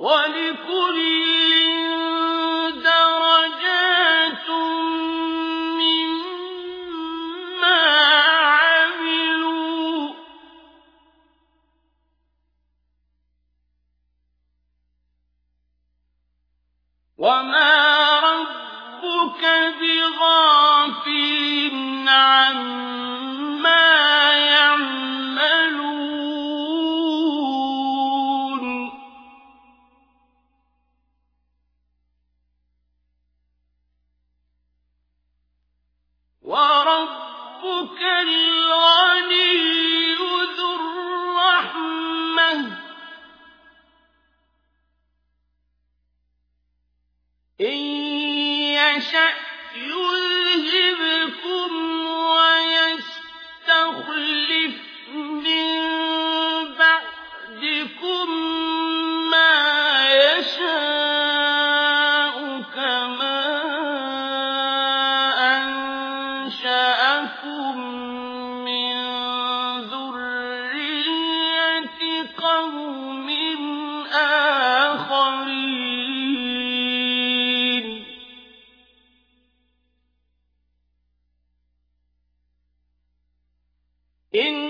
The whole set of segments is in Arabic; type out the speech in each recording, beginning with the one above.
وَلِكُلٍّ دَرَجَاتٌ مِّمَّا عَمِلُوا ۚ. وَمَا رَبُّكَ بِغَافِلٍ عَمَّا وَرَبُّكَ آخَرِينَ. إِنَّمَا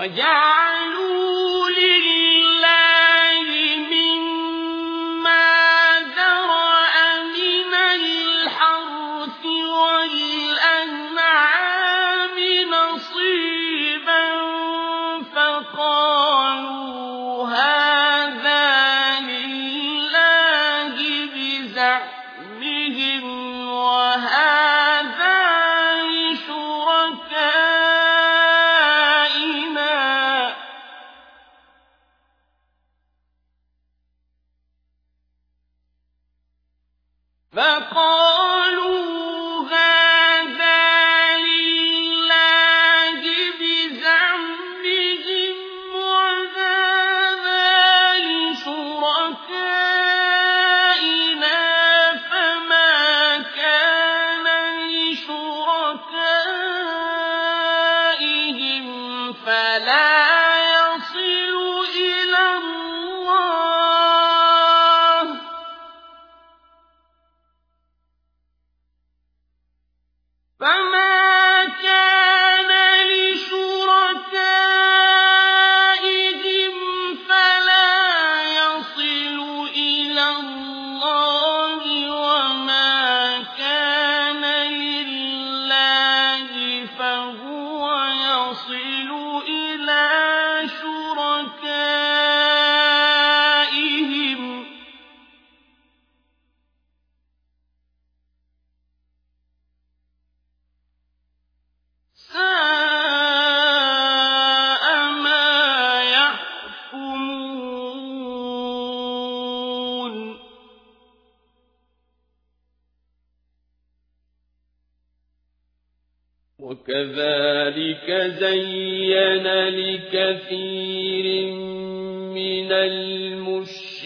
وَجَعَلُوا بِزَعْمِهِمْ وَهَٰذَا لِشُرَكَائِنَا ۖ فَقَالُوا يَصِلُ وَكَذَٰلِكَ زَيَّنَ لِكَثِيرٍ مِّنَ الْمُشْرِكِينَ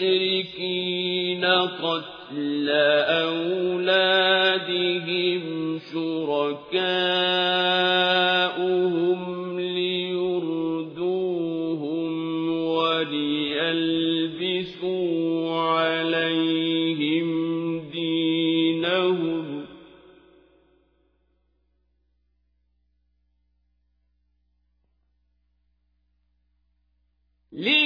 قَتْلَ أَوْلَادِهِمْ شُرَكَاؤُهُمْ لِيُرْدُوهُمْ وَلِيَلْبِسُوا عَلَيْهِمْ ليردوهم